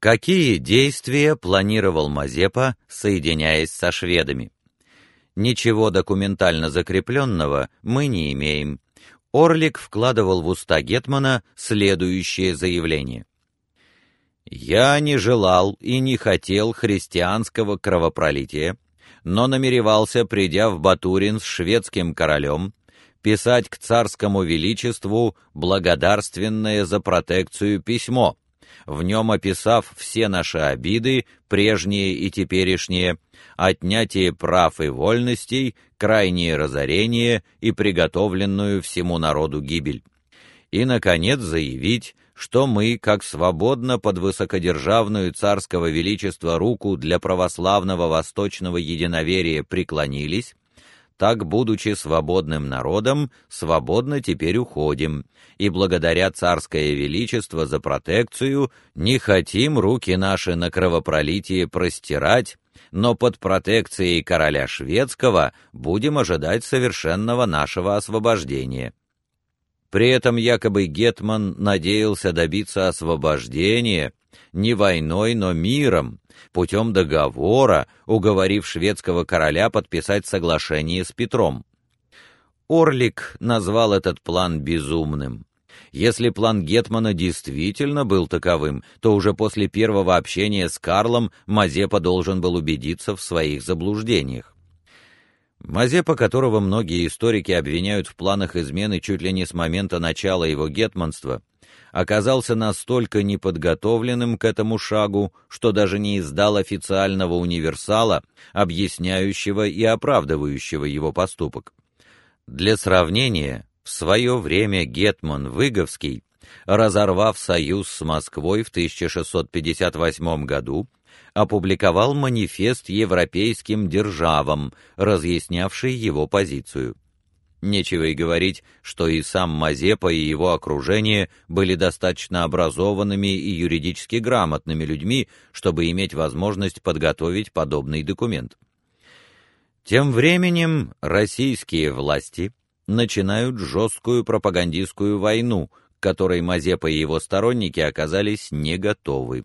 Какие действия планировал Мазепа, соединяясь со шведами? Ничего документально закрепленного мы не имеем. Орлик вкладывал в уста гетмана следующее заявление: Я не желал и не хотел христианского кровопролития, но намеревался, придя в Батурин с шведским королем, писать к царскому величеству благодарственное за протекцию письмо в нем описав все наши обиды, прежние и теперешние, отнятие прав и вольностей, крайнее разорение и приготовленную всему народу гибель. И наконец заявить, что мы, как свободно под высокодержавную царского величества руку для православного восточного единоверия преклонились, так, будучи свободным народом, свободно теперь уходим, и благодаря царское величество за протекцию не хотим руки наши на кровопролитие простирать, но под протекцией короля шведского будем ожидать совершенного нашего освобождения. При этом якобы гетман надеялся добиться освобождения не войной, но миром, путем договора, уговорив шведского короля подписать соглашение с Петром. Орлик назвал этот план безумным. Если план гетмана действительно был таковым, то уже после первого общения с Карлом Мазепа должен был убедиться в своих заблуждениях. Мазепа, которого многие историки обвиняют в планах измены чуть ли не с момента начала его гетманства, оказался настолько неподготовленным к этому шагу, что даже не издал официального универсала, объясняющего и оправдывающего его поступок. Для сравнения, в свое время гетман Выговский, разорвав союз с Москвой в 1658 году, опубликовал манифест европейским державам, разъяснявший его позицию. Нечего и говорить, что и сам Мазепа и его окружение были достаточно образованными и юридически грамотными людьми, чтобы иметь возможность подготовить подобный документ. Тем временем российские власти начинают жесткую пропагандистскую войну, к которой Мазепа и его сторонники оказались не готовы.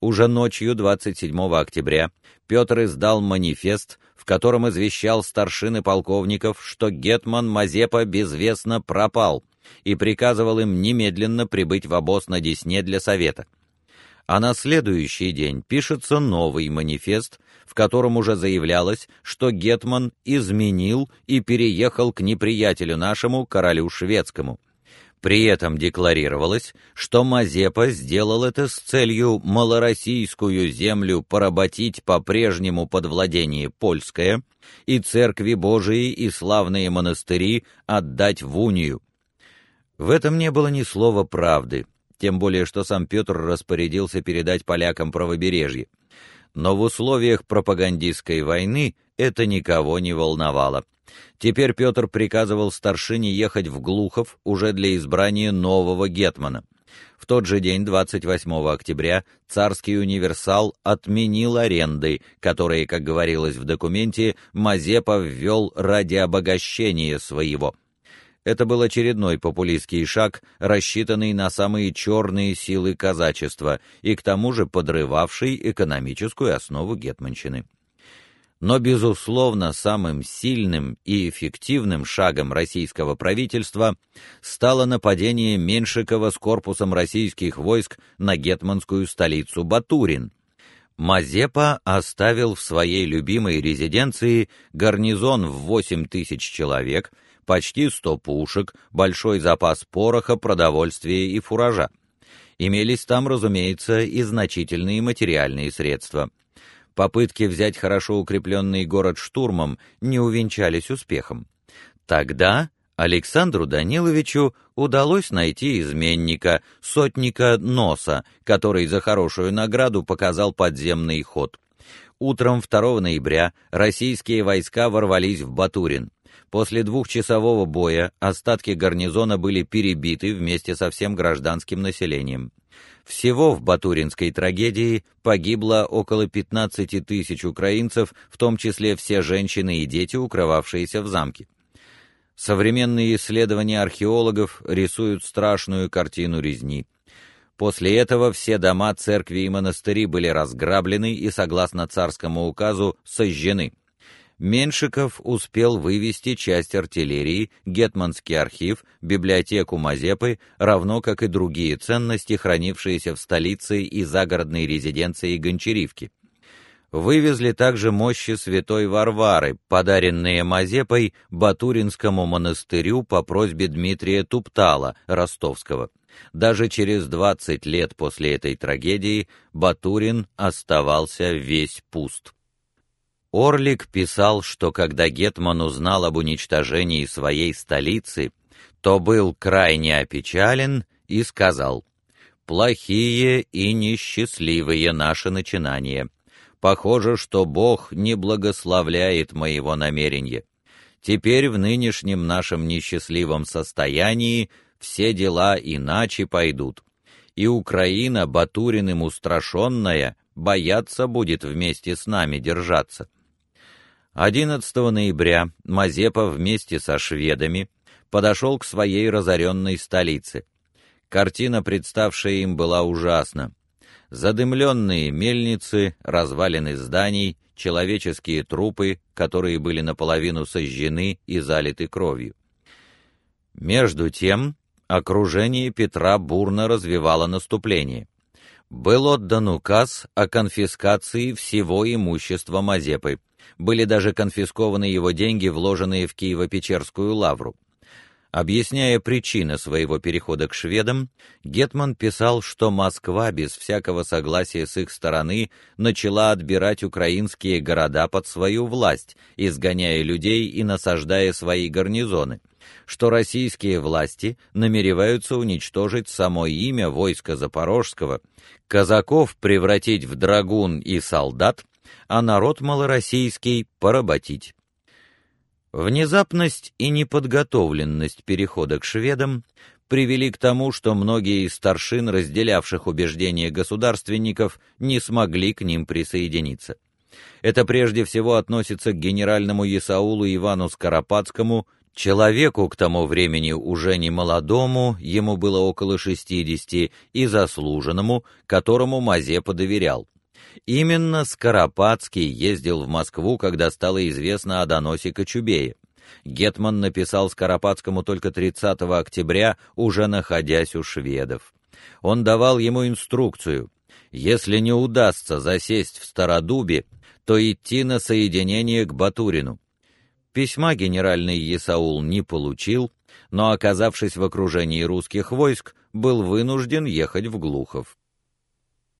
Уже ночью 27 октября Петр издал манифест, в котором извещал старшины полковников, что гетман Мазепа безвестно пропал, и приказывал им немедленно прибыть в обоз на Десне для совета. А на следующий день пишется новый манифест, в котором уже заявлялось, что гетман изменил и переехал к неприятелю нашему королю шведскому. При этом декларировалось, что Мазепа сделал это с целью малороссийскую землю поработить по-прежнему под владение польское и церкви Божии и славные монастыри отдать в унию. В этом не было ни слова правды, тем более что сам Петр распорядился передать полякам правобережье. Но в условиях пропагандистской войны это никого не волновало. Теперь Петр приказывал старшине ехать в Глухов уже для избрания нового гетмана. В тот же день, 28 октября, царский универсал отменил аренды, которые, как говорилось в документе, Мазепа ввел ради обогащения своего. Это был очередной популистский шаг, рассчитанный на самые черные силы казачества и к тому же подрывавший экономическую основу гетманщины но безусловно самым сильным и эффективным шагом российского правительства стало нападение Меншикова с корпусом российских войск на гетманскую столицу Батурин. Мазепа оставил в своей любимой резиденции гарнизон в 8 тысяч человек, почти 100 пушек, большой запас пороха, продовольствия и фуража. Имелись там, разумеется, и значительные материальные средства – Попытки взять хорошо укрепленный город штурмом не увенчались успехом. Тогда Александру Даниловичу удалось найти изменника, сотника Носа, который за хорошую награду показал подземный ход. Утром 2 ноября российские войска ворвались в Батурин. После двухчасового боя остатки гарнизона были перебиты вместе со всем гражданским населением. Всего в Батуринской трагедии погибло около 15 тысяч украинцев, в том числе все женщины и дети, укрывавшиеся в замке. Современные исследования археологов рисуют страшную картину резни. После этого все дома, церкви и монастыри были разграблены и, согласно царскому указу, сожжены. Меншиков успел вывести часть артиллерии, гетманский архив, библиотеку Мазепы, равно как и другие ценности, хранившиеся в столице и загородной резиденции Гончаривки. Вывезли также мощи святой Варвары, подаренные Мазепой Батуринскому монастырю по просьбе Дмитрия Туптала, ростовского. Даже через 20 лет после этой трагедии Батурин оставался весь пуст. Орлик писал, что когда гетман узнал об уничтожении своей столицы, то был крайне опечален и сказал: "Плохие и несчастливые наши начинания. Похоже, что Бог не благословляет моего намерения. Теперь в нынешнем нашем несчастливом состоянии все дела иначе пойдут. И Украина, Батуриным устрашенная, бояться будет вместе с нами держаться. 11 ноября Мазепа вместе со шведами подошел к своей разоренной столице. Картина, представшая им, была ужасна. Задымленные мельницы, развалины зданий, человеческие трупы, которые были наполовину сожжены и залиты кровью. Между тем, окружение Петра бурно развивало наступление. Был отдан указ о конфискации всего имущества Мазепы, были даже конфискованы его деньги, вложенные в Киево-Печерскую лавру. Объясняя причины своего перехода к шведам, гетман писал, что Москва без всякого согласия с их стороны начала отбирать украинские города под свою власть, изгоняя людей и насаждая свои гарнизоны, что российские власти намереваются уничтожить само имя войска Запорожского, казаков превратить в драгун и солдат, а народ малороссийский поработить. Внезапность и неподготовленность перехода к шведам привели к тому, что многие из старшин, разделявших убеждения государственников, не смогли к ним присоединиться. Это прежде всего относится к генеральному Исаулу Ивану Скоропадскому, человеку к тому времени уже не молодому, ему было около шестидесяти, и заслуженному, которому Мазепа доверял. Именно Скоропадский ездил в Москву, когда стало известно о доносе Кочубея. Гетман написал Скоропадскому только 30 октября, уже находясь у шведов. Он давал ему инструкцию: если не удастся засесть в Стародубе, то идти на соединение к Батурину. Письма генеральный Есаул не получил, но оказавшись в окружении русских войск, был вынужден ехать в Глухов.